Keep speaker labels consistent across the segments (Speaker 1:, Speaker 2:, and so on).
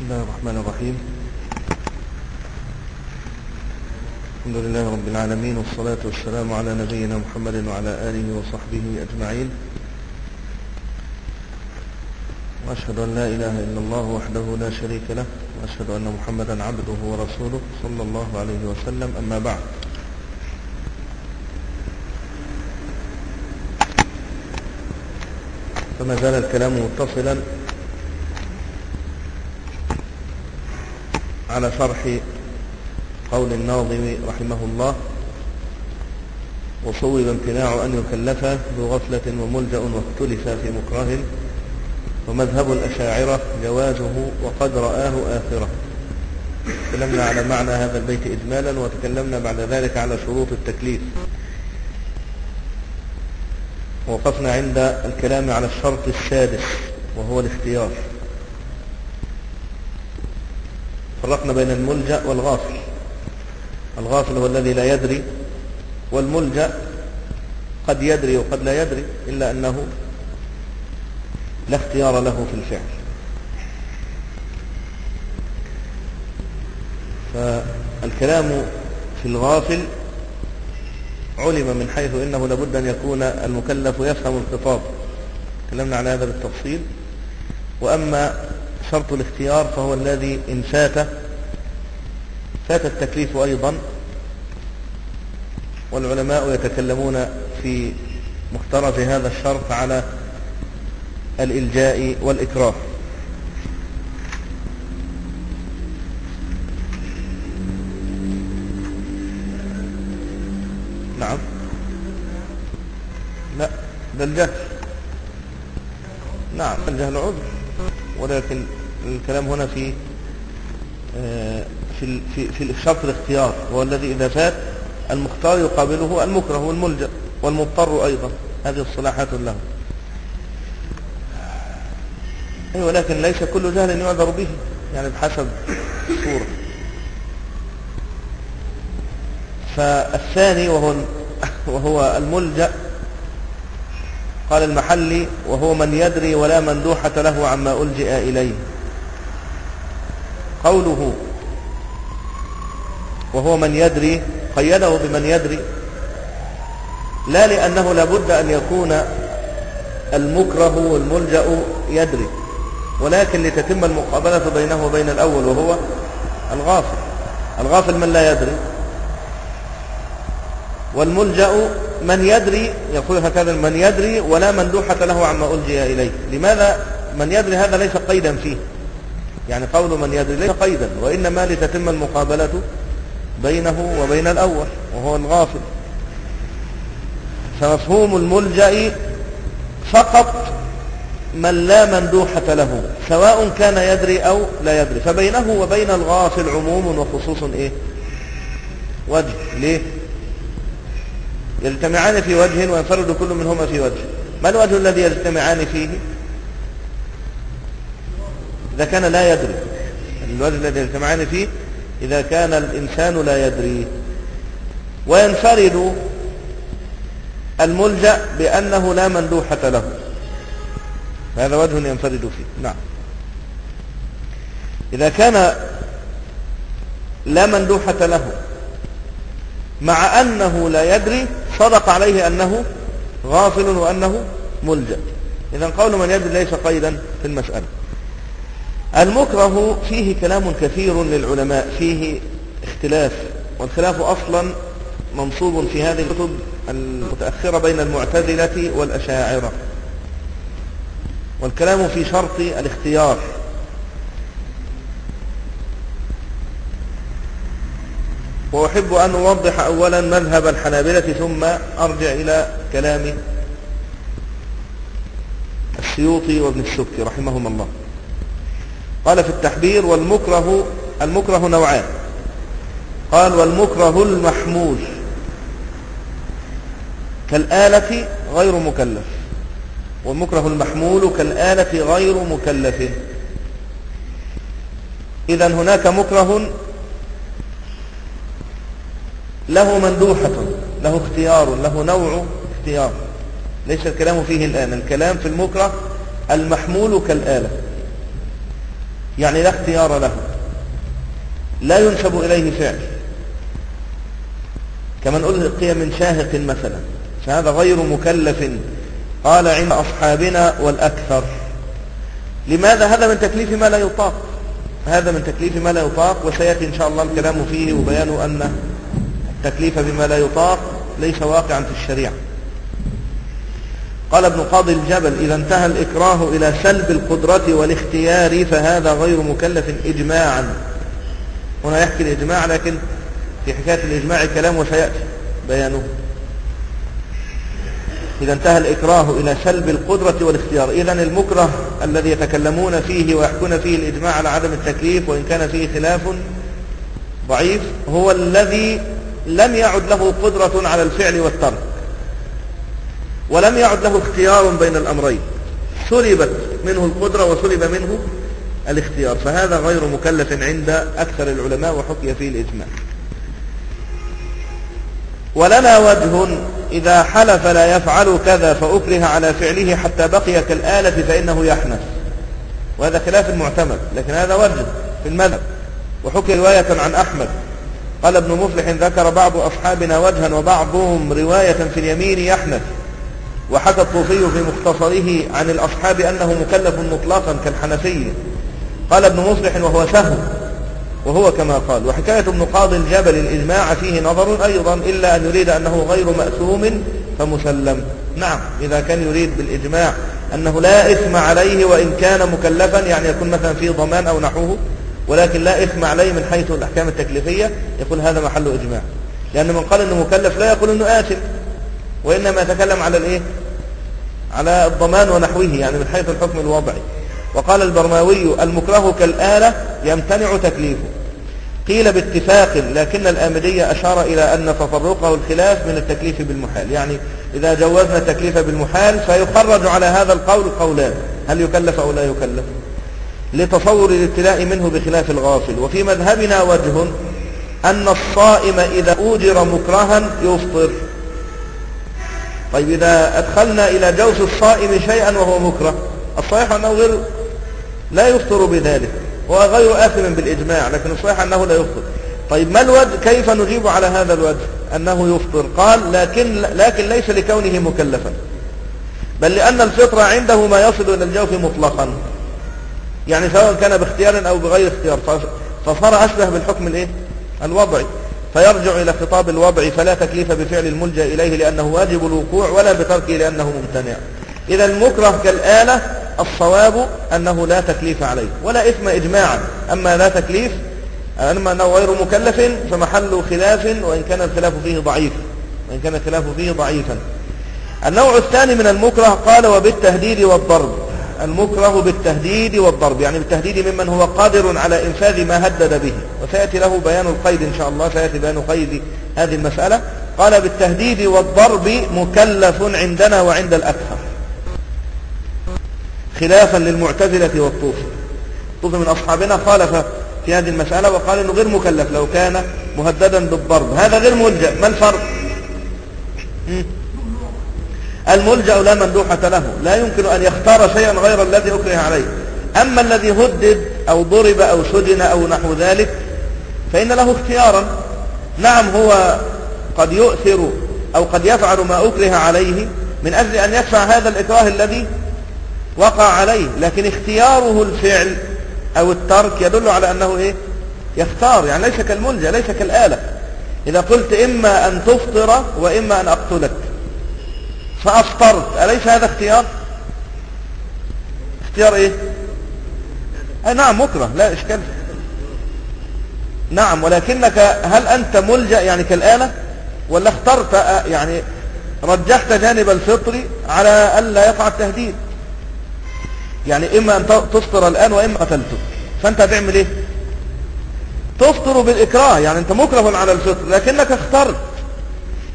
Speaker 1: بسم الله الرحمن الرحيم. الحمد لله رب العالمين والصلاة والسلام على نبينا محمد وعلى آله وصحبه أجمعين. وأشهد أن لا إله إلا الله وحده لا شريك له وأشهد أن محمدا عبده ورسوله صلى الله عليه وسلم. أما بعد فما زال الكلام متصلا على شرح قول الناظم رحمه الله وصوب امتناع أن يكلف ذو غفلة وملجأ واختلف في مكره ومذهب الأشاعرة جوازه وقد رآه آخرة تكلمنا على معنى هذا البيت إجمالا وتكلمنا بعد ذلك على شروط التكليف. ووقفنا عند الكلام على الشرط السادس وهو الاختيار. فرقنا بين الملجأ والغافل. الغافل هو الذي لا يدري والملجأ قد يدري وقد لا يدري إلا أنه لا اختيار له في الفعل. فالكلام في الغافل علم من حيث إنه لابد أن يكون المكلف يفهم الخطاب. تكلمنا على هذا بالتفصيل. وأما شرط الاختيار فهو الذي إن فات فات التكليف أيضا. والعلماء يتكلمون في مخترف هذا الشرط على الإلجاء والإكراه. نعم. لا ده الجهل. نعم الجهل عذر. ولكن الكلام هنا في في في في شرط الاختيار وهو الذي إذا فات المختار يقابله المكره والملجأ والمضطر أيضا. هذه الصلاحات له. أي ولكن ليس كل جهل يعذر به يعني بحسب الصورة. فالثاني وهو وهو الملجأ قال المحلي وهو من يدري ولا مندوحة له عما ألجئ إليه. قوله وهو من يدري قيده بمن يدري لا لأنه لابد أن يكون المكره والملجأ يدري ولكن لتتم المقابلة بينه وبين الأول وهو الغافل. الغافل من لا يدري. والملجأ من يدري يقول هكذا من يدري ولا مندوحة له عما ألجئ إليه. لماذا؟ من يدري هذا ليس قيدا فيه. يعني قول من يدري ليس قيدا وإنما لتتم المقابلة بينه وبين الأول وهو الغافل. فمفهوم الملجأ فقط من لا مندوحة له سواء كان يدري أو لا يدري. فبينه وبين الغافل عموم وخصوص إيه؟ وجه. ليه؟ يجتمعان في وجه وينفرد كل منهما في وجه. ما الوجه الذي يجتمعان فيه؟ إذا كان لا يدري. الوجه الذي يجتمعان فيه إذا كان الإنسان لا يدري. وينفرد الملجأ بأنه لا مندوحة له. هذا وجه ينفرد فيه. نعم. إذا كان لا مندوحة له مع أنه لا يدري صدق عليه أنه غافل وأنه ملجأ. إذا قول من يدري ليس قيدا في المسألة. المكره فيه كلام كثير للعلماء فيه اختلاف والخلاف أصلا منصوب في هذه الكتب المتأخرة بين المعتزلة والأشاعرة. والكلام في شرط الاختيار. وأحب أن أوضح أولا مذهب الحنابلة ثم أرجع إلى كلام السيوطي وابن السبكي رحمهما الله. قال في التحبير والمكره المكره نوعان. قال والمكره المحمول. كالآلة غير مكلف. والمكره المحمول كالآلة غير مكلف. إذا هناك مكره له مندوحة له اختيار له نوع اختيار. ليس الكلام فيه الآن. الكلام في المكره المحمول كالآلة. يعني لا اختيار له. لا ينسب إليه فعل كما نقول القيم من شاهق مثلا فهذا غير مكلف. قال عند أصحابنا والأكثر. لماذا؟ هذا من تكليف ما لا يطاق. هذا من تكليف ما لا يطاق وسيأتي إن شاء الله الكلام فيه وبيان أن التكليف بما لا يطاق ليس واقعا في الشريعة. قال ابن قاضي الجبل إذا انتهى الإكراه إلى سلب القدرة والاختيار فهذا غير مكلف إجماعا. هنا يحكي الإجماع لكن في حكاية الإجماع كلام وسيأتي بيانه. إذا انتهى الإكراه إلى سلب القدرة والاختيار. إذا المكره الذي يتكلمون فيه ويحكون فيه الإجماع على عدم التكليف وإن كان فيه خلاف ضعيف هو الذي لم يعد له قدرة على الفعل والترك. ولم يعد له اختيار بين الأمرين. سلبت منه القدرة وسلب منه الاختيار فهذا غير مكلف عند أكثر العلماء وحكي فيه الإجماع. ولنا وجه إذا حلف لا يفعل كذا فأكره على فعله حتى بقي كالآلة فإنه يحنث. وهذا خلاف المعتمد لكن هذا وجه في المذهب. وحكي رواية عن أحمد. قال ابن مفلح ذكر بعض أصحابنا وجها وبعضهم رواية في اليمين يحنث. وحكى الطوفي في مختصره عن الأصحاب أنه مكلف مطلقا كالحنفية قال ابن مصلح وهو سهو وهو كما قال وحكاية ابن قاضي الجبل الإجماع فيه نظر أيضا إلا أن يريد أنه غير مأثوم فمسلم. نعم إذا كان يريد بالإجماع أنه لا إثم عليه وإن كان مكلفا يعني يكون مثلا فيه ضمان أو نحوه ولكن لا إثم عليه من حيث الأحكام التكليفية يقول هذا محل إجماع. لأن من قال أنه مكلف لا يقول أنه آثم. وإنما يتكلم على الإيه؟ على الضمان ونحوه يعني من حيث الحكم الوضعي وقال البرماوي المكره كالآلة يمتنع تكليفه. قيل باتفاق لكن الآمدية أشار إلى أن تفرقه الخلاف من التكليف بالمحال. يعني إذا جوزنا التكليف بالمحال فيخرج على هذا القول قولان هل يكلف أو لا يكلف؟ لتصور الابتلاء منه بخلاف الغافل. وفي مذهبنا وجه أن الصائم إذا أوجر مكرها يفطر. طيب إذا أدخلنا إلى جوف الصائم شيئا وهو مكره الصحيح أنه غير لا يفطر بذلك هو غير آثم بالإجماع لكن الصحيح أنه لا يفطر. طيب ما الوجه؟ كيف نجيب على هذا الوجه؟ أنه يفطر. قال لكن, لكن ليس لكونه مكلفا بل لأن الفطرة عنده ما يصل إلى الجوف مطلقا. يعني سواء كان باختيار أو بغير اختيار فصار أشبه بالحكم الإيه؟ الوضعي. فيرجع إلى خطاب الوضع فلا تكليف بفعل الملجأ إليه لأنه واجب الوقوع ولا بتركه لأنه ممتنع. إذا المكره كالآلة الصواب أنه لا تكليف عليه ولا إثم إجماعا. أما لا تكليف أما أنه غير مكلف فمحل خلاف وإن كان الخلاف فيه ضعيف. وإن كان الخلاف فيه ضعيفا. النوع الثاني من المكره قال وبالتهديد والضرب. المكره بالتهديد والضرب يعني بالتهديد ممن هو قادر على إنفاذ ما هدد به. وسيأتي له بيان القيد إن شاء الله سيأتي بيان قيد هذه المسألة. قال بالتهديد والضرب مكلف عندنا وعند الأكثر. خلافا للمعتزلة والطوفي الطوفي من أصحابنا خالف في هذه المسألة وقال أنه غير مكلف لو كان مهددا بالضرب. هذا غير ملجأ. ما الفرق؟ الملجأ لا مندوحة له لا يمكن أن يختار شيئا غير الذي أكره عليه. أما الذي هدد أو ضرب أو سجن أو نحو ذلك فإن له اختيارا. نعم هو قد يؤثر أو قد يفعل ما أكره عليه من أجل أن يدفع هذا الإكراه الذي وقع عليه لكن اختياره الفعل أو الترك يدل على أنه إيه؟ يختار يعني ليس كالملجأ ليس كالآلة. إذا قلت إما أن تفطر وإما أن أقتلك. فأفطرت أليس هذا اختيار؟ اختيار إيه؟ أي نعم مكره. لا إشكال. نعم ولكنك هل أنت ملجأ يعني كالآلة؟ ولا اخترت يعني رجحت جانب الفطر على ألا يقع التهديد؟ يعني إما أن تفطر الآن وإما قتلته. فأنت هتعمل إيه؟ تفطر بالإكراه. يعني أنت مكره على الفطر لكنك اخترت.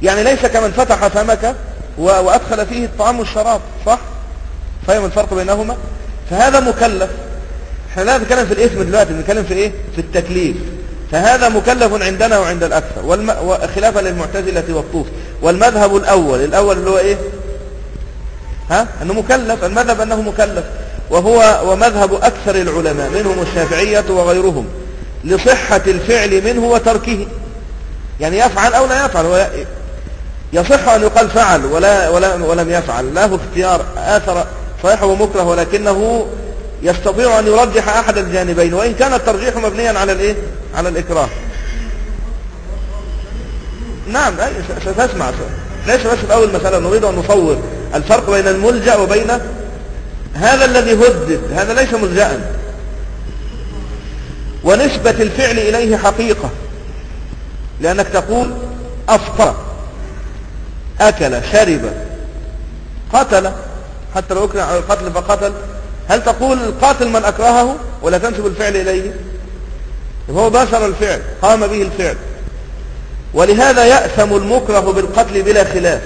Speaker 1: يعني ليس كمن فتح فمك وأدخل فيه الطعام والشراب صح؟ فاهم الفرق بينهما؟ فهذا مكلف. إحنا لا نتكلم في الاسم دلوقتي نتكلم في إيه؟ في التكليف. فهذا مكلف عندنا وعند الأكثر. والم... وخلافا للمعتزلة والطوف والمذهب الأول الأول اللي هو إيه؟ ها؟ أنه مكلف. المذهب أنه مكلف. وهو ومذهب أكثر العلماء منهم الشافعية وغيرهم. لصحة الفعل منه وتركه. يعني يفعل أو لا يفعل يصح أن يقال فعل ولا ولا ولم يفعل. له اختيار آثر صحيح ومكره ولكنه يستطيع أن يرجح أحد الجانبين وإن كان الترجيح مبنيا على الإيه؟ على الإكراه. نعم ستسمع. ليس بس في أول مسألة نريد أن نصور الفرق بين الملجأ وبين هذا الذي هدد هذا ليس ملجأ ونسبة الفعل إليه حقيقة لأنك تقول أفطر. أكل شرب قتل. حتى لو أكره على القتل فقتل. هل تقول القاتل من أكرهه ولا تنسب الفعل إليه؟ هو باشر الفعل قام به الفعل. ولهذا يأثم المكره بالقتل بلا خلاف.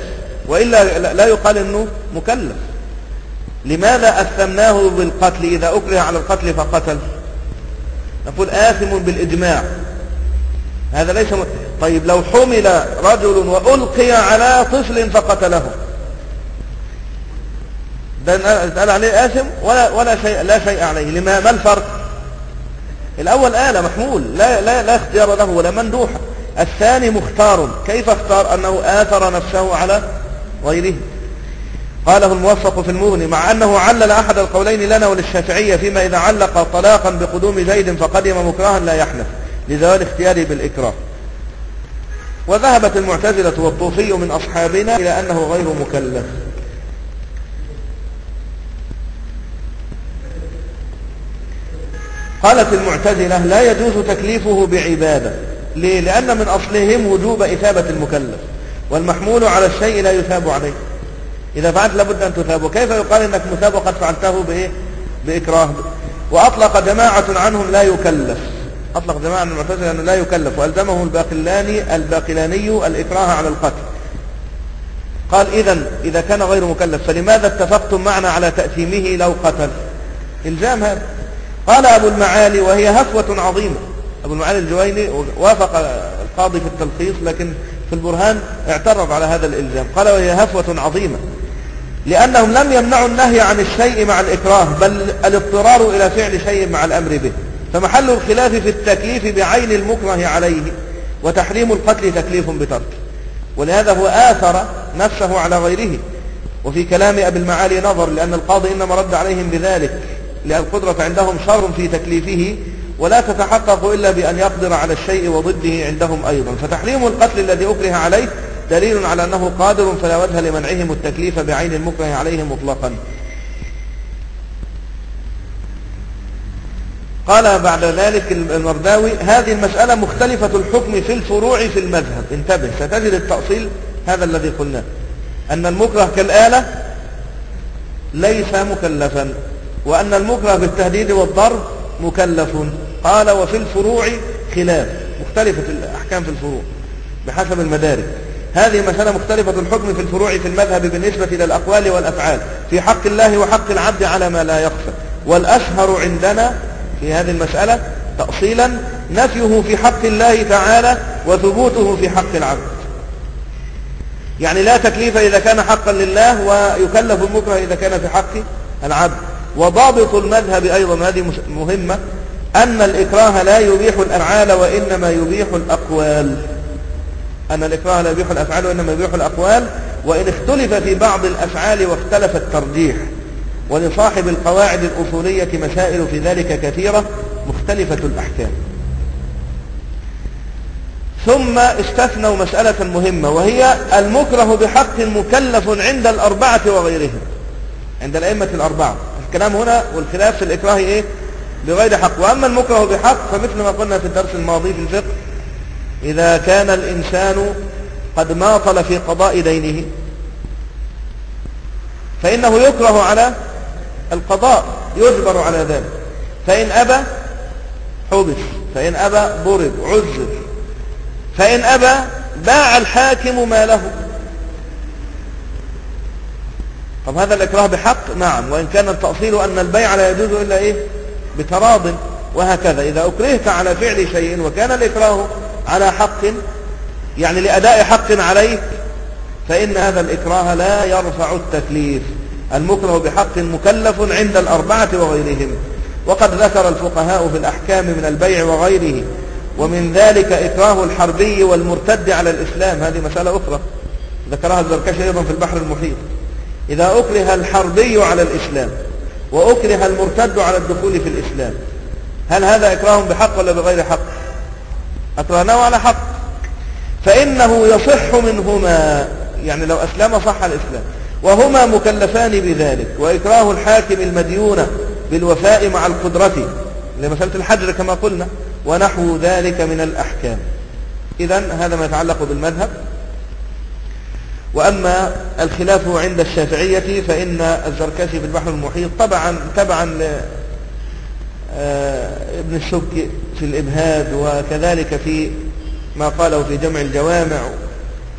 Speaker 1: وإلا لا يقال أنه مكلف. لماذا أثمناه بالقتل؟ إذا أكره على القتل فقتل. نقول آثم بالإجماع. هذا ليس. طيب لو حمل رجل وألقي على طفل فقتله. ده قال عليه آثم ولا, ولا شيء لا شيء عليه. لما ما الفرق؟ الأول آلة محمول. لا, لا, لا اختيار له ولا مندوحة الثاني مختار. كيف اختار؟ أنه آثر نفسه على غيره. قاله الموفق في المغني مع أنه علل أحد القولين لنا وللشافعية فيما إذا علق طلاقا بقدوم زيد فقدم مكرها لا يحنث. لزوال اختياره بالإكراه. وذهبت المعتزلة والطوفي من أصحابنا إلى أنه غير مكلف. قالت المعتزلة لا يجوز تكليفه بعبادة. ليه؟ لأن من أصلهم وجوب إثابة المكلف. والمحمول على الشيء لا يثاب عليه. إذا فعلت لابد أن تثاب. وكيف يقال إنك مثاب وقد فعلته بإيه؟ بإكراه؟ وأطلق جماعة عنهم لا يكلف. أطلق جماعة من المعتزلة أنه لا يكلف وألزمه الباقلاني الباقلاني الإكراه على القتل. قال إذا إذا كان غير مكلف فلماذا اتفقتم معنا على تأثيمه لو قتل؟ إلزام هذا. قال أبو المعالي وهي هفوة عظيمة. أبو المعالي الجويني وافق القاضي في التلخيص لكن في البرهان اعترض على هذا الإلزام. قال وهي هفوة عظيمة. لأنهم لم يمنعوا النهي عن الشيء مع الإكراه بل الاضطرار إلى فعل شيء مع الأمر به. فمحل الخلاف في التكليف بعين المكره عليه وتحريم القتل تكليف بترك. ولهذا هو آثر نفسه على غيره. وفي كلام أبي المعالي نظر لأن القاضي إنما رد عليهم بذلك لأن القدرة عندهم شر في تكليفه ولا تتحقق إلا بأن يقدر على الشيء وضده عندهم أيضا. فتحريم القتل الذي أكره عليه دليل على أنه قادر فلا وجه لمنعهم التكليف بعين المكره عليه مطلقا. قال بعد ذلك المرداوي هذه المسألة مختلفة الحكم في الفروع في المذهب. انتبه ستجد التأصيل هذا الذي قلناه. أن المكره كالآلة ليس مكلفا وأن المكره بالتهديد والضرب مكلف. قال وفي الفروع خلاف. مختلفة الأحكام في الفروع بحسب المدارك. هذه مسألة مختلفة الحكم في الفروع في المذهب بالنسبة إلى الأقوال والأفعال. في حق الله وحق العبد على ما لا يخفى. والأشهر عندنا في هذه المسألة تأصيلا نفيه في حق الله تعالى وثبوته في حق العبد. يعني لا تكليف إذا كان حقا لله ويكلف المكره إذا كان في حق العبد. وضابط المذهب أيضا هذه مهمة أن الإكراه لا يبيح الأفعال وإنما يبيح الأقوال. أن الإكراه لا يبيح الأفعال وإنما يبيح الأقوال وإن اختلف في بعض الأفعال واختلف الترجيح. ولصاحب القواعد الأصولية مسائل في ذلك كثيرة مختلفة الأحكام. ثم استثنوا مسألة مهمة وهي المكره بحق مكلف عند الأربعة وغيرهم عند الأئمة الأربعة. الكلام هنا والخلاف في الإكراه إيه؟ بغير حق. وأما المكره بحق فمثل ما قلنا في الدرس الماضي في الفقه إذا كان الإنسان قد ماطل في قضاء دينه فإنه يكره على القضاء يجبر على ذلك. فإن أبى حبس فإن أبى ضرب عذر فإن أبى باع الحاكم ماله. طب هذا الإكراه بحق؟ نعم. وإن كان التأصيل أن البيع لا يجوز إلا إيه؟ بتراض. وهكذا. إذا أكرهت على فعل شيء وكان الإكراه على حق يعني لأداء حق عليك فإن هذا الإكراه لا يرفع التكليف. المكره بحق مكلف عند الأربعة وغيرهم. وقد ذكر الفقهاء في الأحكام من البيع وغيره ومن ذلك إكراه الحربي والمرتد على الإسلام. هذه مسألة أخرى. ذكرها الزركشي أيضا في البحر المحيط. إذا أكره الحربي على الإسلام وأكره المرتد على الدخول في الإسلام هل هذا إكراه بحق ولا بغير حق؟ أكرهناه على حق. فإنه يصح منهما يعني لو أسلم صح الإسلام. وهما مكلفان بذلك وإكراه الحاكم المديون بالوفاء مع القدرة. لمسألة الحجر كما قلنا ونحو ذلك من الأحكام. إذا هذا ما يتعلق بالمذهب. وأما الخلاف عند الشافعية فإن الزركشي في البحر المحيط طبعا تبعا آه، السبك في الإبهاد وكذلك في ما قاله في جمع الجوامع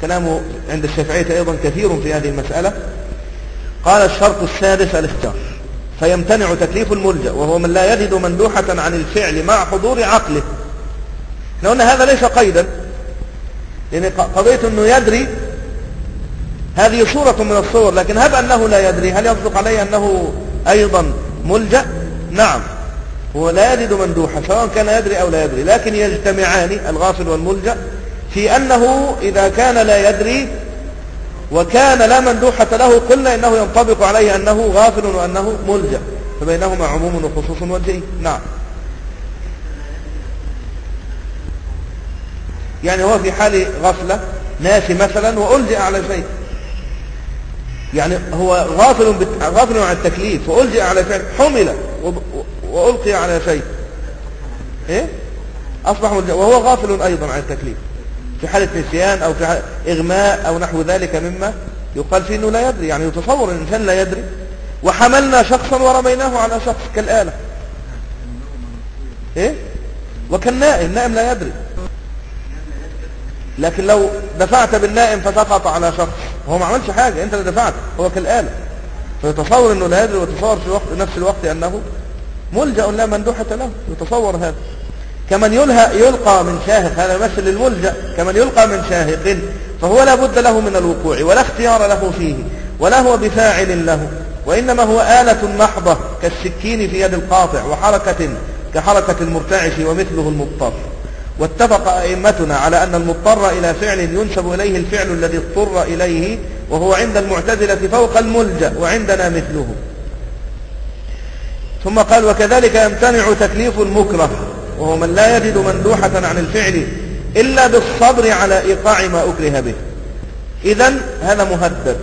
Speaker 1: كلامه عند الشافعية أيضا كثير في هذه المسألة. قال الشرط السادس الاختيار. فيمتنع تكليف الملجأ وهو من لا يجد مندوحة عن الفعل مع حضور عقله. إحنا قلنا هذا ليس قيدا. لأن قضية أنه يدري هذه صورة من الصور لكن هب أنه لا يدري. هل يصدق عليه أنه أيضا ملجأ؟ نعم. هو لا يجد مندوحة سواء كان يدري أو لا يدري لكن يجتمعان الغافل والملجأ في أنه إذا كان لا يدري وكان لا مندوحة له قلنا إنه ينطبق عليه أنه غافل وأنه ملجأ فبينهما عموم وخصوص وجهي نعم يعني هو في حال غفلة ناسي مثلا وألجأ على شيء يعني هو غافل. غافل عن التكليف وألجأ على فعل حمل. وألقي على شيء إيه أصبح ملجأ وهو غافل أيضا عن التكليف في حالة نسيان أو في حالة إغماء أو نحو ذلك مما يقال فيه أنه لا يدري يعني يتصور الإنسان لا يدري. وحملنا شخصا ورميناه على شخص كالآلة. إيه؟ وكالنائم النائم لا يدري. لكن لو دفعت بالنائم فسقط على شخص هو ما عملش حاجة أنت اللي دفعت هو كالآلة. فيتصور إنه لا يدري ويتصور في وقت نفس الوقت أنه ملجأ لا مندوحة له يتصور هذا. كمن يلقى من شاهق هذا مثل للملجأ كمن يلقى من شاهق فهو لا بد له من الوقوع ولا اختيار له فيه ولا هو بفاعل له وإنما هو آلة محضة كالسكين في يد القاطع وحركة كحركة المرتعش ومثله المضطر. واتفق أئمتنا على أن المضطر إلى فعل ينسب إليه الفعل الذي اضطر إليه وهو عند المعتزلة فوق الملجأ وعندنا مثله. ثم قال وكذلك يمتنع تكليف المكره وهو من لا يجد مندوحة عن الفعل إلا بالصبر على إيقاع ما أكره به. إذا هذا مهدد.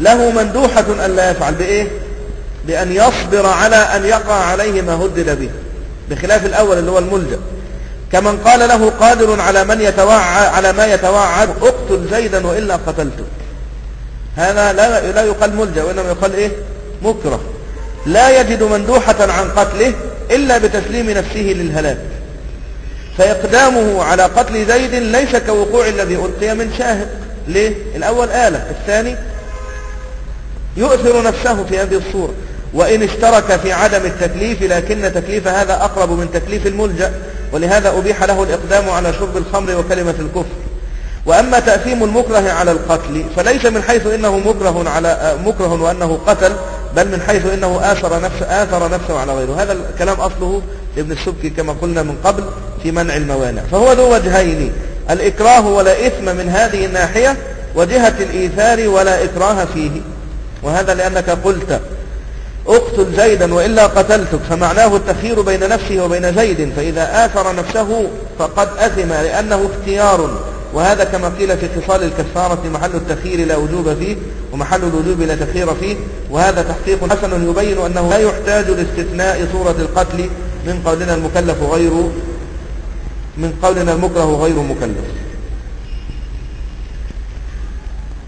Speaker 1: له مندوحة أن لا يفعل بإيه؟ بأن يصبر على أن يقع عليه ما هدد به. بخلاف الأول اللي هو الملجأ. كمن قال له قادر على من يتوعد على ما يتوعد اقتل زيدا وإلا قتلته. هذا لا لا يقال ملجأ وإنما يقال إيه؟ مكره. لا يجد مندوحة عن قتله إلا بتسليم نفسه للهلاك. فإقدامه على قتل زيد ليس كوقوع الذي ألقي من شاهق. ليه؟ الأول آلة الثاني يؤثر نفسه في هذه الصورة. وإن اشترك في عدم التكليف لكن تكليف هذا أقرب من تكليف الملجأ. ولهذا أبيح له الإقدام على شرب الخمر وكلمة الكفر. وأما تأثيم المكره على القتل فليس من حيث إنه مكره على مكره وأنه قتل بل من حيث إنه آثر نفسه, آثر نفسه على غيره. هذا الكلام أصله لابن السبكي كما قلنا من قبل في منع الموانع. فهو ذو وجهين الإكراه ولا إثم من هذه الناحية وجهة الإيثار ولا إكراه فيه. وهذا لأنك قلت اقتل زيدا وإلا قتلتك فمعناه التخيير بين نفسه وبين زيد فإذا آثر نفسه فقد أثم لأنه اختيار. وهذا كما قيل في خصال الكفارة محل التخيير لا وجوب فيه ومحل الوجوب لا تخيير فيه وهذا تحقيق حسن يبين أنه لا يحتاج لاستثناء صورة القتل من قولنا المكلف غير من قولنا المكره غير مكلف.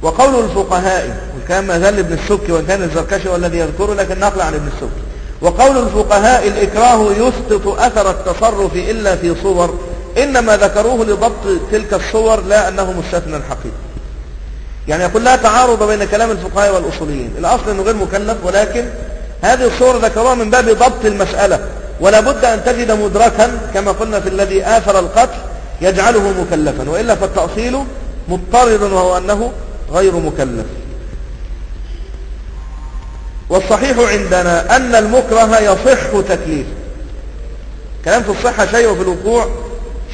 Speaker 1: وقول الفقهاء وكان ما زال ابن السبكي وإن كان الزركشي والذي يذكره لكن نقل عن ابن السبكي. وقول الفقهاء الإكراه يسقط أثر التصرف إلا في صور إنما ذكروه لضبط تلك الصور لا أنه مستثنى الحقيقي يعني لا تعارض بين كلام الفقهاء والأصوليين. الأصل أنه غير مكلف ولكن هذه الصور ذكروها من باب ضبط المسألة. ولا بد أن تجد مدركا كما قلنا في الذي آثر القتل يجعله مكلفا. وإلا فالتأصيل مضطرد وهو أنه غير مكلف. والصحيح عندنا أن المكره يصح تكليفه. كلام في الصحة شيء وفي الوقوع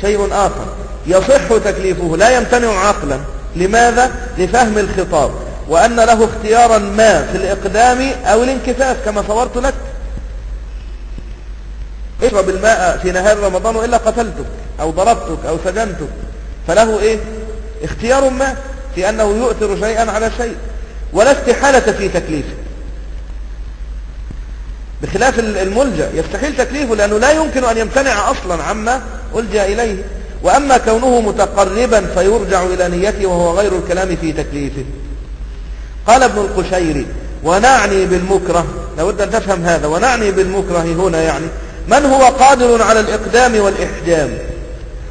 Speaker 1: شيء آخر. يصح تكليفه لا يمتنع عقلا. لماذا؟ لفهم الخطاب. وأن له اختيارا ما في الإقدام أو الانكفاف كما صورت لك. اشرب الماء في نهار رمضان وإلا قتلتك أو ضربتك أو سجنتك. فله إيه؟ اختيار ما في أنه يؤثر شيئا على شيء. ولا استحالة في تكليفه. بخلاف الملجأ. يستحيل تكليفه لأنه لا يمكن أن يمتنع أصلا عما ألجأ إليه. وأما كونه متقربا فيرجع إلى نيته وهو غير الكلام في تكليفه. قال ابن القشيري ونعني بالمكره. لابد أن تفهم هذا. ونعني بالمكره هنا يعني. من هو قادر على الإقدام والإحجام؟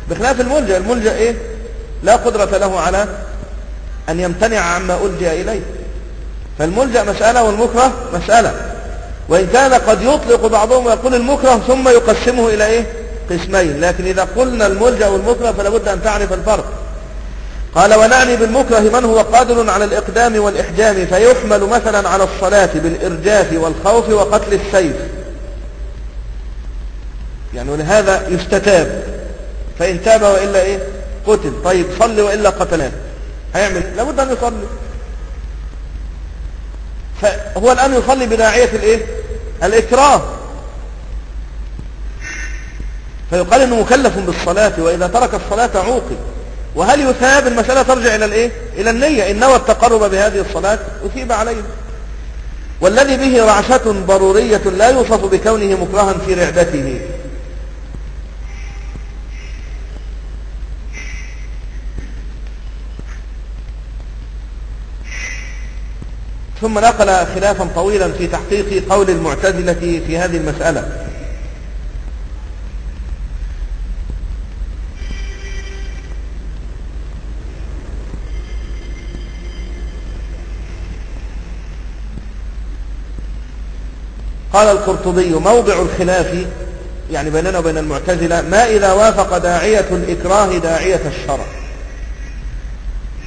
Speaker 1: بخلاف الملجأ. الملجأ إيه؟ لا قدرة له على أن يمتنع عما ألجأ إليه. فالملجأ مسألة والمكره مسألة. وإن كان قد يطلق بعضهم ويقول المكره ثم يقسمه إلى إيه؟ قسمين. لكن إذا قلنا الملجأ والمكره فلا بد أن تعرف الفرق. قال ونعني بالمكره من هو قادر على الإقدام والإحجام فيحمل مثلا على الصلاة بالإرجاف والخوف وقتل السيف. يعني ولهذا يستتاب. فإن تاب وإلا إيه؟ قتل. طيب صلي وإلا قتلان. هيعمل لابد أن يصلي. فهو الآن يصلي بداعية الإيه؟ الإكراه. فيقال إنه مكلف بالصلاة وإذا ترك الصلاة عوقب. وهل يثاب المسألة ترجع إلى الإيه؟ إلى النية؟ ان نوى التقرب بهذه الصلاة أثيب عليه. والذي به رعشة ضرورية لا يوصف بكونه مكرها في رعدته ثم نقل خلافا طويلا في تحقيق قول المعتزلة في هذه المسألة. قال القرطبي موضع الخلاف يعني بيننا وبين المعتزلة ما إذا وافق داعية الإكراه داعية الشرع.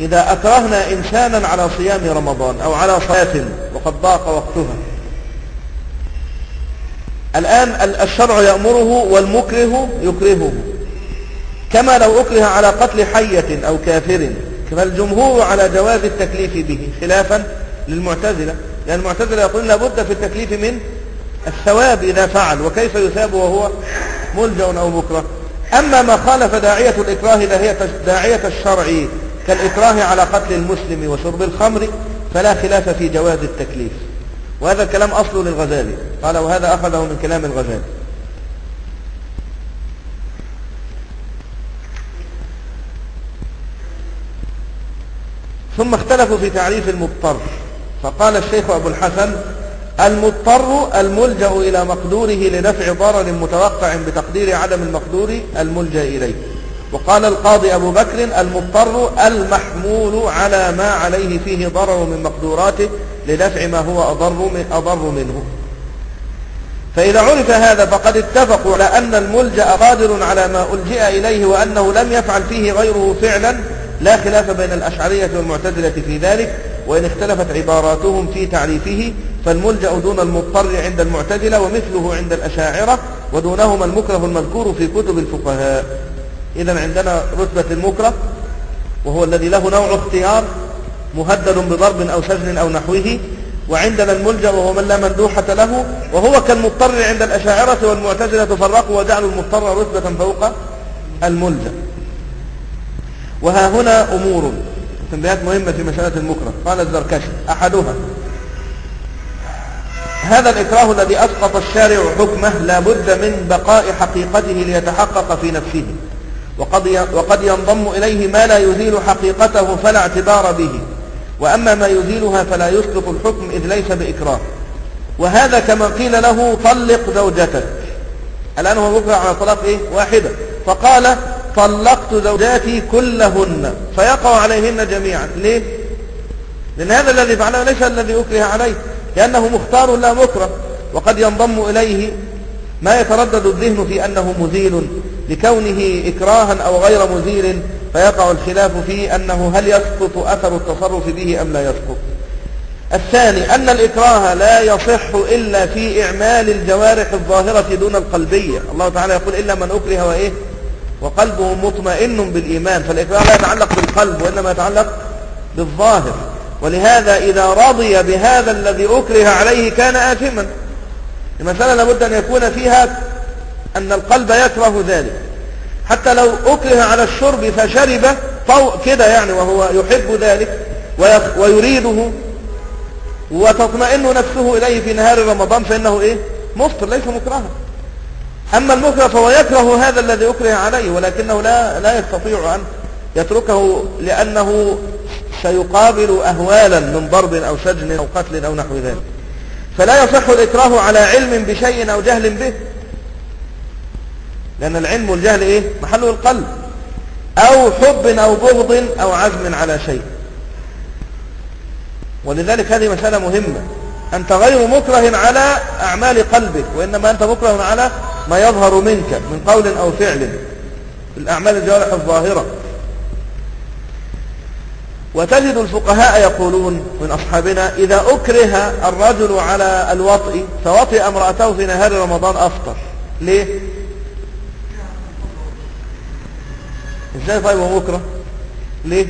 Speaker 1: إذا أكرهنا إنسانا على صيام رمضان أو على صلاة وقد ضاق وقتها. الآن الشرع يأمره والمكره يكرهه. كما لو أكره على قتل حية أو كافر فالجمهور على جواز التكليف به خلافا للمعتزلة. لأن المعتزلة يقولون لابد في التكليف من الثواب إذا فعل وكيف يثاب وهو ملجأ أو مكره. أما ما خالف داعية الإكراه داعية الشرع كالإكراه على قتل المسلم وشرب الخمر فلا خلاف في جواز التكليف. وهذا الكلام أصله للغزالي. قال وهذا أخذه من كلام الغزالي. ثم اختلفوا في تعريف المضطر. فقال الشيخ أبو الحسن المضطر الملجأ إلى مقدوره لدفع ضرر متوقع بتقدير عدم المقدور الملجأ إليه. وقال القاضي أبو بكر المضطر المحمول على ما عليه فيه ضرر من مقدوراته لدفع ما هو أضر, من أضر منه. فإذا عرف هذا فقد اتفقوا على أن الملجأ قادر على ما ألجئ إليه وأنه لم يفعل فيه غيره فعلا. لا خلاف بين الأشعرية والمعتزلة في ذلك وإن اختلفت عباراتهم في تعريفه فالملجأ دون المضطر عند المعتزلة ومثله عند الأشاعرة ودونهما المكره المذكور في كتب الفقهاء. إذا عندنا رتبة المكره وهو الذي له نوع اختيار مهدد بضرب أو سجن أو نحوه وعندنا الملجأ وهو من لا مندوحة له وهو كالمضطر عند الأشاعرة والمعتزلة فرقوا وجعلوا المضطر رتبة فوق الملجأ. وها هنا أمور تنبيهات مهمة في مسألة المكره. قال الزركشي أحدها هذا الإكراه الذي أسقط الشارع حكمه لا بد من بقاء حقيقته ليتحقق في نفسه. وقد وقد ينضم إليه ما لا يزيل حقيقته فلا اعتبار به. وأما ما يزيلها فلا يسقط الحكم إذ ليس بإكراه. وهذا كما قيل له طلق زوجتك. الآن هو مكره على طلاق إيه؟ واحدة. فقال طلقت زوجاتي كلهن. فيقع عليهن جميعا. ليه؟ لأن هذا الذي فعله ليس الذي أكره عليه. لأنه مختار لا مكره. وقد ينضم إليه ما يتردد الذهن في أنه مزيل. لكونه إكراها أو غير مزيل فيقع الخلاف في أنه هل يسقط أثر التصرف به أم لا يسقط. الثاني أن الإكراه لا يصح إلا في إعمال الجوارح الظاهرة دون القلبية. الله تعالى يقول إلا من أكره وإيه؟ وقلبه مطمئن بالإيمان. فالإكراه لا يتعلق بالقلب وإنما يتعلق بالظاهر. ولهذا إذا رضي بهذا الذي أكره عليه كان آثما. المسألة لابد أن يكون فيها أن القلب يكره ذلك. حتى لو أكره على الشرب فشرب كده يعني وهو يحب ذلك ويريده وتطمئن نفسه إليه في نهار رمضان فإنه إيه؟ مفطر ليس مكرها. أما المكره فهو يكره هذا الذي أكره عليه ولكنه لا, لا يستطيع أن يتركه لأنه سيقابل أهوالا من ضرب أو سجن أو قتل أو نحو ذلك. فلا يصح الإكراه على علم بشيء أو جهل به. لأن العلم والجهل إيه؟ محله القلب. أو حب أو بغض أو عزم على شيء. ولذلك هذه مسألة مهمة. أنت غير مكره على أعمال قلبك وإنما أنت مكره على ما يظهر منك من قول أو فعل. الأعمال الجوارح الظاهرة. وتجد الفقهاء يقولون من أصحابنا إذا أكره الرجل على الوطء فوطئ امرأته في نهار رمضان أفطر. ليه؟ إزاي طيب هو مكره؟ ليه؟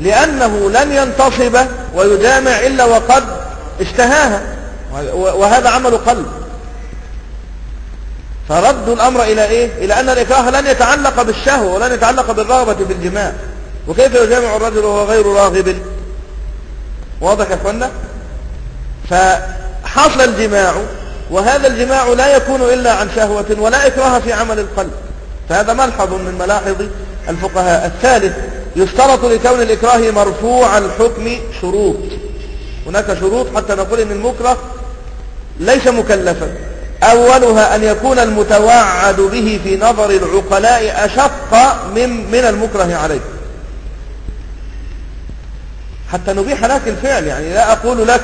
Speaker 1: لأنه لن ينتصب ويجامع إلا وقد اشتهاها وهذا عمل قلب فردوا الأمر إلى إيه؟ إلى أن الإكراه لن يتعلق بالشهوة ولن يتعلق بالرغبة في الجماع وكيف يجامع الرجل وهو غير راغب واضح يا أخوانا فحصل الجماع وهذا الجماع لا يكون إلا عن شهوة ولا إكراه في عمل القلب فهذا ملحظ من ملاحظ الفقهاء. الثالث يشترط لكون الإكراه مرفوع الحكم شروط. هناك شروط حتى نقول إن المكره ليس مكلفا. أولها أن يكون المتوعد به في نظر العقلاء أشق من, من المكره عليه. حتى نبيح لك الفعل يعني لا أقول لك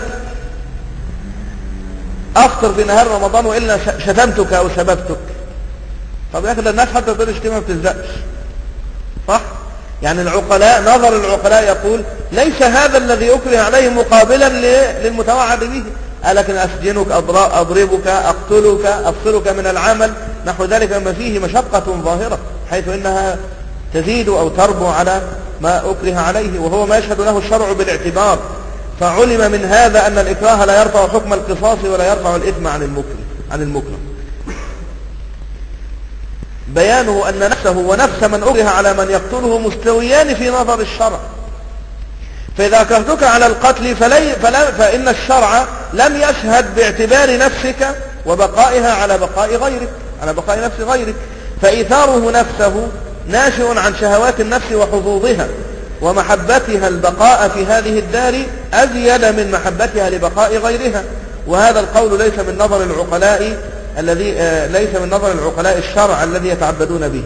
Speaker 1: أفطر في نهار رمضان وإلا شتمتك أو سببتك طب يا أخي الناس حتى تقول اشتمها ما بتلزقش. صح؟ يعني العقلاء نظر العقلاء يقول ليس هذا الذي أكره عليه مقابلا للمتوعد به. لكن أسجنك أضربك أقتلك أفصلك من العمل. نحو ذلك ما فيه مشقة ظاهرة حيث إنها تزيد أو تربو على ما أكره عليه وهو ما يشهد له الشرع بالاعتبار. فعلم من هذا أن الإكراه لا يرفع حكم القصاص ولا يرفع الإثم عن المكره عن المكره. بيانه أن نفسه ونفس من أكره على من يقتله مستويان في نظر الشرع. فإذا أكرهتك على القتل فلي فلا فإن الشرع لم يشهد باعتبار نفسك وبقائها على بقاء غيرك على بقاء نفس غيرك. فإيثاره نفسه ناشئ عن شهوات النفس وحظوظها ومحبتها البقاء في هذه الدار أزيد من محبتها لبقاء غيرها. وهذا القول ليس من نظر العقلاء الذي آه، ليس من نظر العقلاء الشرع الذي يتعبدون به.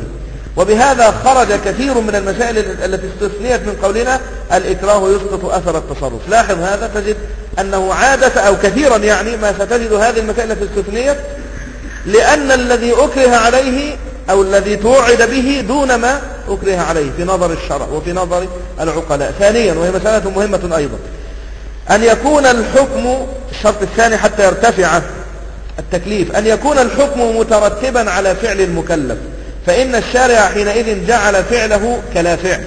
Speaker 1: وبهذا خرج كثير من المسائل التي استثنيت من قولنا الإكراه يسقط أثر التصرف. لاحظ هذا تجد أنه عادة أو كثيرا يعني ما ستجد هذه المسائل التي استثنيت لأن الذي أكره عليه أو الذي توعد به دون ما أكره عليه في نظر الشرع وفي نظر العقلاء. ثانيا وهي مسألة مهمة أيضا أن يكون الحكم الشرط الثاني حتى يرتفع التكليف أن يكون الحكم مترتبا على فعل المكلف فإن الشارع حينئذ جعل فعله كلا فعل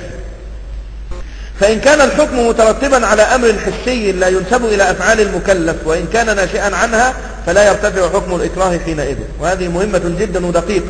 Speaker 1: فإن كان الحكم مترتبا على أمر حسي لا ينسب إلى أفعال المكلف وإن كان ناشئا عنها فلا يرتفع حكم الإكراه حينئذ. وهذه مهمة جدا ودقيقة.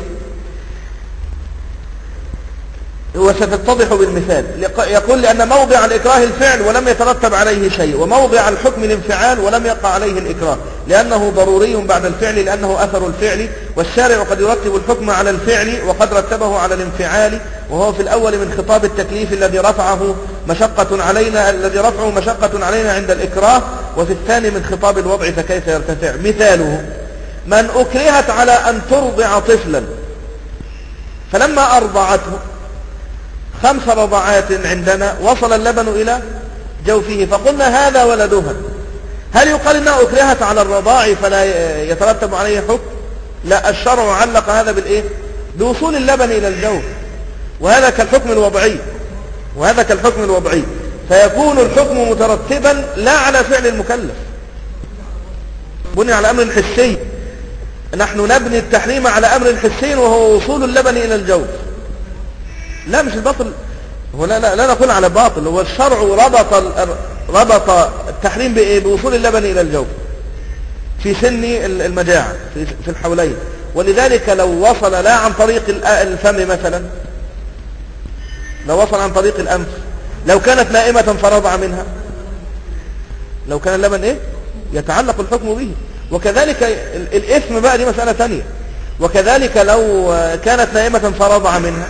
Speaker 1: وستتضح بالمثال. يقول لأن موضع الإكراه الفعل ولم يترتب عليه شيء وموضع الحكم الانفعال ولم يقع عليه الإكراه لأنه ضروري بعد الفعل لأنه أثر الفعل والشارع قد يرتب الحكم على الفعل وقد رتبه على الانفعال وهو في الأول من خطاب التكليف الذي رفعه مشقة علينا الذي رفعه مشقة علينا عند الإكراه وفي الثاني من خطاب الوضع فكيف يرتفع. مثاله من أكرهت على أن ترضع طفلا فلما أرضعته خمس رضعات عندنا وصل اللبن إلى جوفه فقلنا هذا ولدها. هل يقال إنها أكرهت على الرضاع فلا يترتب عليه حكم؟ لا الشرع علق هذا بالإيه؟ بوصول اللبن إلى الجوف. وهذا كالحكم الوضعي. وهذا كالحكم الوضعي. فيكون الحكم مترتبا لا على فعل المكلف. بني على أمر حسي. نحن نبني التحريم على أمر حسي وهو وصول اللبن إلى الجوف. لا مش الباطل. هو لا, لا, لا نقول على باطل. هو الشرع ربط ربط التحريم بإيه؟ بوصول اللبن إلى الجوف في سن المجاعة في الحولين. ولذلك لو وصل لا عن طريق الفم مثلا لو وصل عن طريق الأنف لو كانت نائمة فرضع منها. لو كان اللبن إيه؟ يتعلق الحكم به. وكذلك الإثم بقى دي مسألة ثانية وكذلك لو كانت نائمة فرضع منها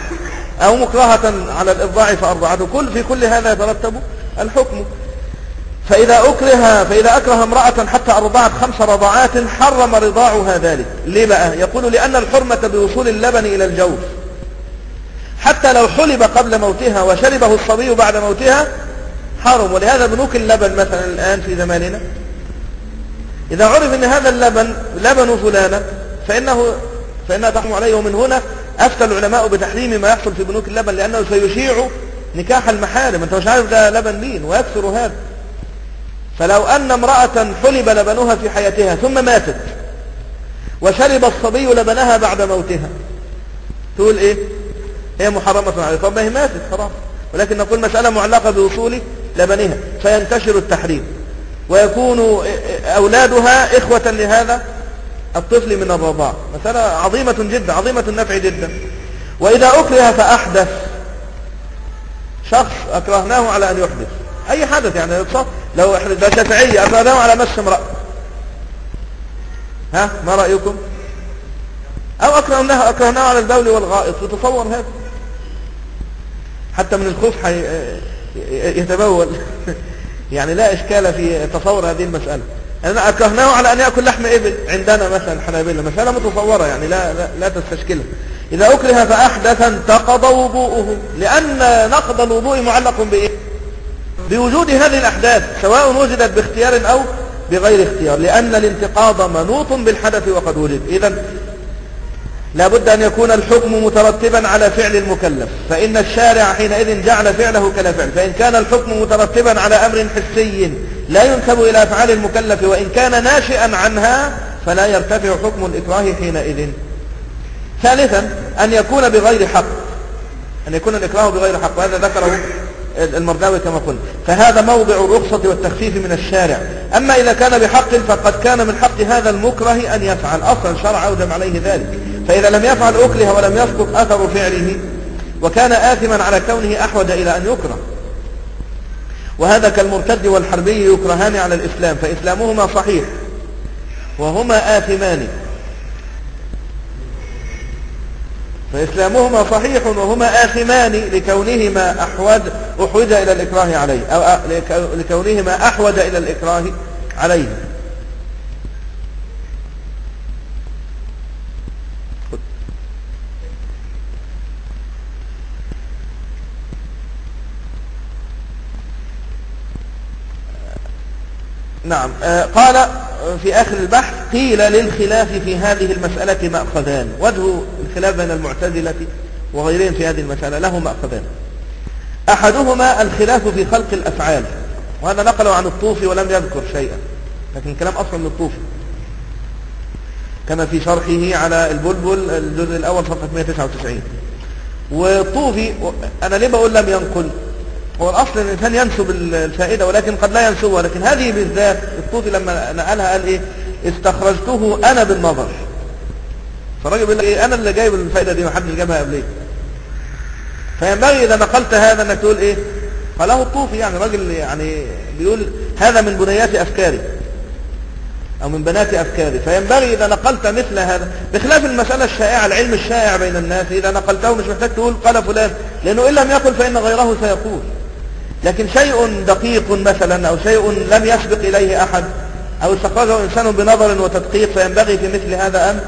Speaker 1: أو مكرهة على الإرضاع فأرضعته كل في كل هذا يترتب الحكم. فإذا أكره فإذا أكره امرأة حتى أرضعت خمس رضعات حرم رضاعها ذلك. ليه بقى؟ يقول لأن الحرمة بوصول اللبن إلى الجوف. حتى لو حلب قبل موتها وشربه الصبي بعد موتها حرم ولهذا بنوك اللبن مثلا الآن في زماننا. إذا عرف أن هذا اللبن لبن فلانة فإنه فإنها تحرم عليه ومن هنا أفتى العلماء بتحريم ما يحصل في بنوك اللبن لأنه سيشيع نكاح المحارم. أنت مش عارف ده لبن مين؟ ويكثر هذا. فلو أن امرأة حلب لبنها في حياتها ثم ماتت وشرب الصبي لبنها بعد موتها تقول إيه؟ هي محرمة عليه. طب ما هي ماتت خلاص ولكن نقول مسألة معلقة بوصول لبنها. فينتشر التحريم. ويكون أولادها إخوة لهذا. الطفل من الرضاع. مسألة عظيمة جدا عظيمة النفع جدا. وإذا أكره فأحدث. شخص أكرهناه على أن يحدث. أي حدث يعني؟ لو إحنا ده شافعية أكرهناه على مس امرأة. ها؟ ما رأيكم؟ أو أكرهناه أكرهناه على البول والغائط. وتصور هذا حتى من الخوف يتبول. يعني لا إشكال في تصور هذه المسألة. أنا أكرهناه على أن يأكل لحم إبل عندنا مثلا حنابلة مسألة متصورة يعني لا, لا, لا تستشكلها إذا أكره فأحدث انتقض وضوءه لأن نقض الوضوء معلق بإيه؟ بوجود هذه الأحداث سواء وجدت باختيار أو بغير اختيار لأن الانتقاض منوط بالحدث وقد وجد. إذا لابد أن يكون الحكم مترتبا على فعل المكلف فإن الشارع حينئذ جعل فعله كلا فعل فإن كان الحكم مترتبا على أمر حسي لا ينسب إلى أفعال المكلف وإن كان ناشئا عنها فلا يرتفع حكم الإكراه حينئذ. ثالثا أن يكون بغير حق. أن يكون الإكراه بغير حق وهذا ذكره المرداوي كما قلنا. فهذا موضع الرخصة والتخفيف من الشارع. أما إذا كان بحق فقد كان من حق هذا المكره أن يفعل. أصلا شرع أوجب عليه ذلك. فإذا لم يفعل أكره ولم يسقط أثر فعله وكان آثما على كونه أحوج إلى أن يكره. وهذا كالمرتد والحربي يكرهان على الإسلام فإسلامهما صحيح. وهما آثمان. فإسلامهما صحيح وهما آثمان لكونهما أحوج أحوج إلى الإكراه عليه أو لكونهما أحوج إلى الإكراه عليه. نعم. آه، قال في آخر البحث قيل للخلاف في هذه المسألة مأخذان. وجه الخلاف بين المعتزلة وغيرهم في هذه المسألة له مأخذان. أحدهما الخلاف في خلق الأفعال وهذا نقله عن الطوفي ولم يذكر شيئا لكن كلام أصلا من الطوفي. كما في شرحه على البلبل الجزء الأول صفحة 199 والطوفي أنا ليه بقول لم ينقل؟ هو الأصل أن الإنسان ينسب الفائدة ولكن قد لا ينسبها. لكن هذه بالذات الطوفي لما نقلها قال إيه؟ استخرجته أنا بالنظر. فالراجل بيقول إيه؟ أنا اللي جايب الفائدة دي ما حدش جابها قبليه فينبغي إذا نقلت هذا أنك تقول إيه؟ قاله الطوفي يعني. راجل يعني بيقول هذا من بنيات أفكاري. أو من بنات أفكاري. فينبغي إذا نقلت مثل هذا. بخلاف المسألة الشائعة العلم الشائع بين الناس إذا نقلته مش محتاج تقول قال فلان. لأنه إن لم يقل فإن غيره سيقول. لكن شيء دقيق مثلا أو شيء لم يسبق إليه أحد أو استخرجه إنسان بنظر وتدقيق فينبغي في مثل هذا أن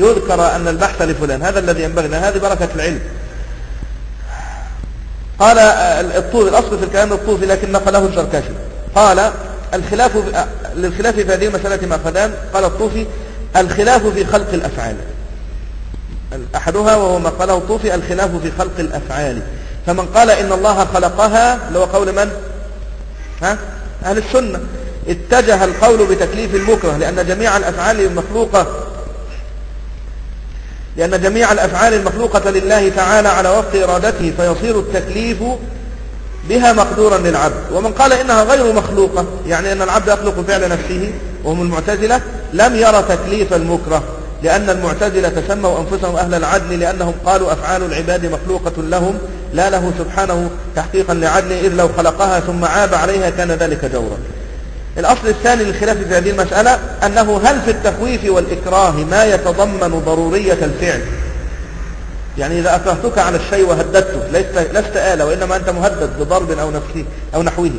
Speaker 1: يذكر أن البحث لفلان هذا الذي ينبغي لأن هذه بركة العلم. قال الطوفي الأصل في الكلام الطوفي لكن نقله الزركشي قال الخلاف للخلاف في هذه المسألة مأخذان قال الطوفي الخلاف في خلق الأفعال. أحدها وهو ما قاله الطوفي الخلاف في خلق الأفعال. فمن قال إن الله خلقها اللي هو قول من؟ ها؟ أهل السنة. اتجه القول بتكليف المكره لأن جميع الأفعال المخلوقة لأن جميع الأفعال المخلوقة لله تعالى على وفق إرادته فيصير التكليف بها مقدورا للعبد. ومن قال إنها غير مخلوقة يعني أن العبد يخلق فعل نفسه وهم المعتزلة لم يرى تكليف المكره. لأن المعتزلة تسموا أنفسهم أهل العدل لأنهم قالوا أفعال العباد مخلوقة لهم لا له سبحانه تحقيقا لعدله إذ لو خلقها ثم عاب عليها كان ذلك جورا. الأصل الثاني للخلاف في هذه المسألة أنه هل في التخويف والإكراه ما يتضمن ضرورية الفعل؟ يعني إذا أكرهتك على الشيء وهددته لست, لست آلة وإنما أنت مهدد بضرب أو, نفسه أو نحوه.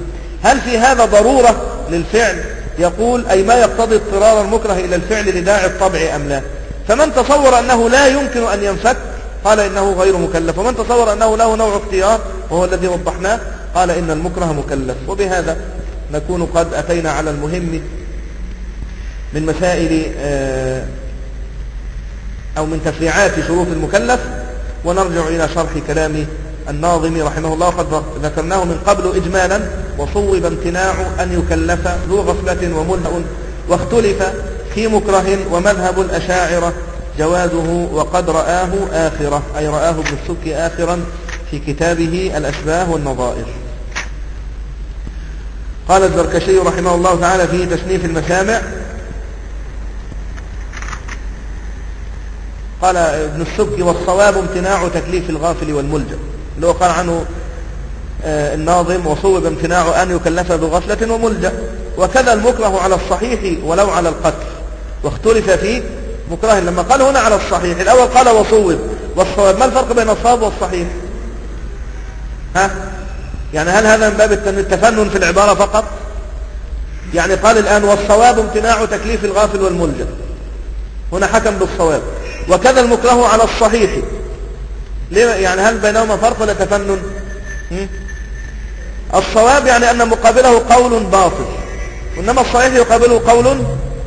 Speaker 1: هل في هذا ضرورة للفعل؟ يقول أي ما يقتضي اضطرار المكره إلى الفعل لداعي الطبع أم لا؟ فمن تصور أنه لا يمكن أن ينفك قال إنه غير مكلف. ومن تصور أنه له نوع اختيار وهو الذي وضحناه قال إن المكره مكلف. وبهذا نكون قد أتينا على المهم من مسائل آه، أو من تفريعات شروط المكلف. ونرجع إلى شرح كلام الناظم رحمه الله. وقد ذكرناه من قبل إجمالا. وصوب امتناع أن يكلف ذو غفلة وملهأ واختلف في مكره ومذهب الأشاعرة جوازه وقد رآه آخرة أي رآه ابن السك آخرا في كتابه الأشباه والنظائر. قال الزركشي رحمه الله تعالى في تشنيف المسامع قال ابن السك والصواب امتناع تكليف الغافل والملجأ. اللي هو قال عنه الناظم وصوب امتناع أن يكلف بغفلة وملجأ. وكذا المكره على الصحيح ولو على القتل. واختلف فيه مكره لما قال هنا على الصحيح الأول قال وصوب. والصواب ما الفرق بين الصواب والصحيح؟ ها؟ يعني هل هذا من باب التفنن في العبارة فقط؟ يعني قال الآن والصواب امتناع تكليف الغافل والملجأ. هنا حكم بالصواب. وكذا المكره على الصحيح. ليه؟ يعني هل بينهما فرق ولا تفنن؟ الصواب يعني أن مقابله قول باطل وإنما الصحيح يقابله قول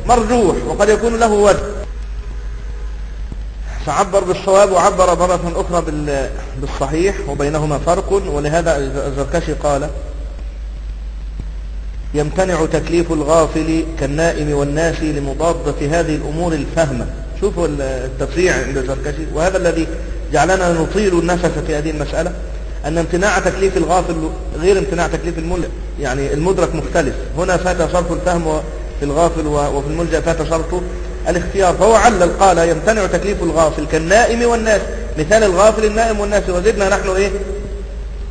Speaker 1: مرجوح وقد يكون له وجه فعبر بالصواب وعبر مرة أخرى بالصحيح وبينهما فرق ولهذا الزركشي قال يمتنع تكليف الغافل كالنائم والناس لمضادة هذه الأمور الفهمة. شوفوا التفريع عند الزركشي. وهذا الذي جعلنا نطيل النفس في هذه المسألة. أن امتناع تكليف الغافل غير امتناع تكليف الملجأ يعني المدرك مختلف. هنا فات شرط الفهم في الغافل وفي الملجأ فات شرط الاختيار. فهو علل قال يمتنع تكليف الغافل كالنائم والناس. مثال الغافل النائم والناس. وزدنا نحن إيه؟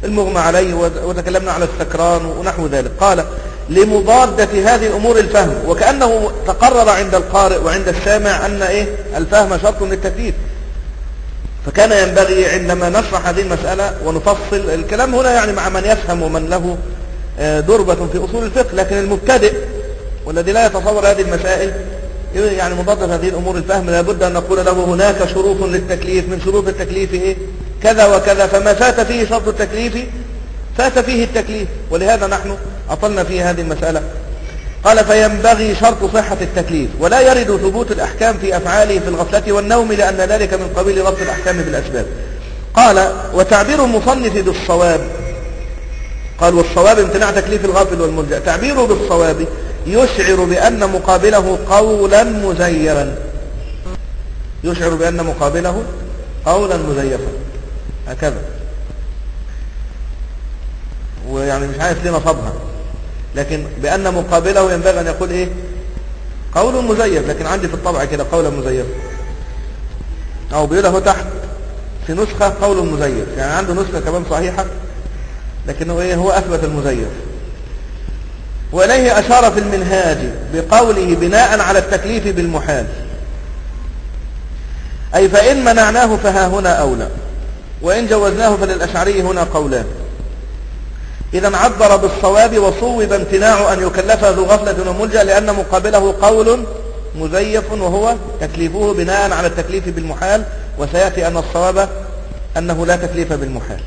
Speaker 1: المغمى عليه وتكلمنا على السكران ونحو ذلك. قال لمضادة هذه الأمور الفهم. وكأنه تقرر عند القارئ وعند السامع أن إيه؟ الفهم شرط للتكليف. فكان ينبغي عندما نشرح هذه المسألة ونفصل الكلام هنا يعني مع من يفهم ومن له آه، دربة في أصول الفقه لكن المبتدئ والذي لا يتصور هذه المسائل يعني مضادة هذه الأمور الفهم لابد أن نقول له هناك شروط للتكليف من شروط التكليف إيه؟ كذا وكذا فما فات فيه شرط التكليف فات فيه التكليف ولهذا نحن أطلنا في هذه المسألة قال فينبغي شرط صحة التكليف ولا يرد ثبوت الأحكام في أفعاله في الغفلة والنوم لأن ذلك من قبيل ربط الأحكام بالأسباب. قال وتعبير المصنف بالصواب قال والصواب امتناع تكليف الغافل والملجأ. تعبيره بالصواب يشعر بأن مقابله قولا مزيرا. يشعر بأن مقابله قولا مزيفا هكذا. ويعني مش عارف ليه نصبها. لكن بأن مقابله ينبغي أن يقول إيه؟ قول مزيف. لكن عندي في الطبع كده قولا مزيفا أو بيقول تحت في نسخة قول مزيف. يعني عنده نسخة كمان صحيحة لكنه إيه؟ هو أثبت المزيف. وإليه أشار في المنهاج بقوله بناء على التكليف بالمحال. أي فإن منعناه فها هنا أولى وإن جوزناه فللأشعري هنا قولان. إذا عبر بالصواب وصوب امتناع أن يكلف ذو غفلة وملجأ لأن مقابله قول مزيف وهو تكليفه بناء على التكليف بالمحال وسيأتي أن الصواب أنه لا تكليف بالمحال.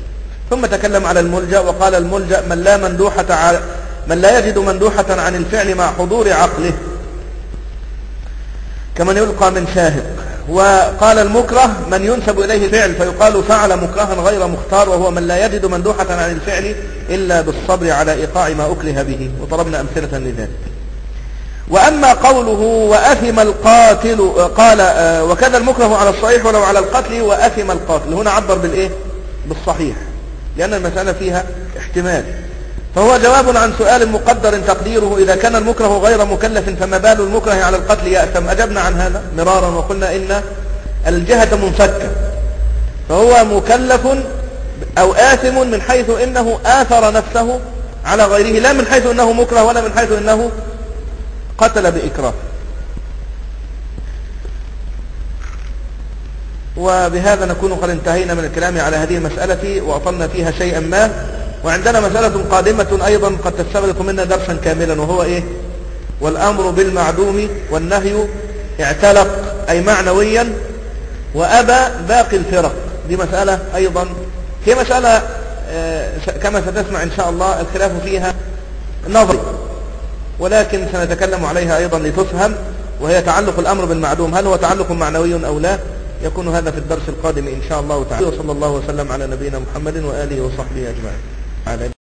Speaker 1: ثم تكلم على الملجأ وقال الملجأ من لا مندوحة من لا يجد مندوحة عن الفعل مع حضور عقله. كمن يلقى من شاهق. وقال المكره من ينسب إليه فعل فيقال فعل مكرها غير مختار وهو من لا يجد مندوحة عن الفعل إلا بالصبر على إيقاع ما أكره به. وضربنا أمثلة لذلك. وأما قوله وأثم القاتل قال آه، وكذا المكره على الصحيح ولو على القتل وأثم القاتل. هنا عبر بالإيه؟ بالصحيح. لأن المسألة فيها احتمال. فهو جواب عن سؤال مقدر تقديره إذا كان المكره غير مكلف فما بال المكره على القتل يأثم أجبنا عن هذا؟ مرارا وقلنا إن الجهة منفكة فهو مكلف أو آثم من حيث إنه آثر نفسه على غيره لا من حيث إنه مكره ولا من حيث إنه قتل بإكراه. وبهذا نكون قد انتهينا من الكلام على هذه المسألة وأطلنا فيها شيئا ما. وعندنا مسألة قادمة أيضا قد تستغرق منا درسا كاملا وهو إيه؟ والأمر بالمعدوم والنهي اعتلق أي معنويا وأبى باقي الفرق. دي مسألة أيضا هي مسألة آه، كما ستسمع إن شاء الله الخلاف فيها نظري ولكن سنتكلم عليها أيضا لتفهم وهي تعلق الأمر بالمعدوم. هل هو تعلق معنوي أو لا؟ يكون هذا في الدرس القادم إن شاء الله تعالى. وصلى الله وسلم على نبينا محمد وآله وصحبه أجمعين. and then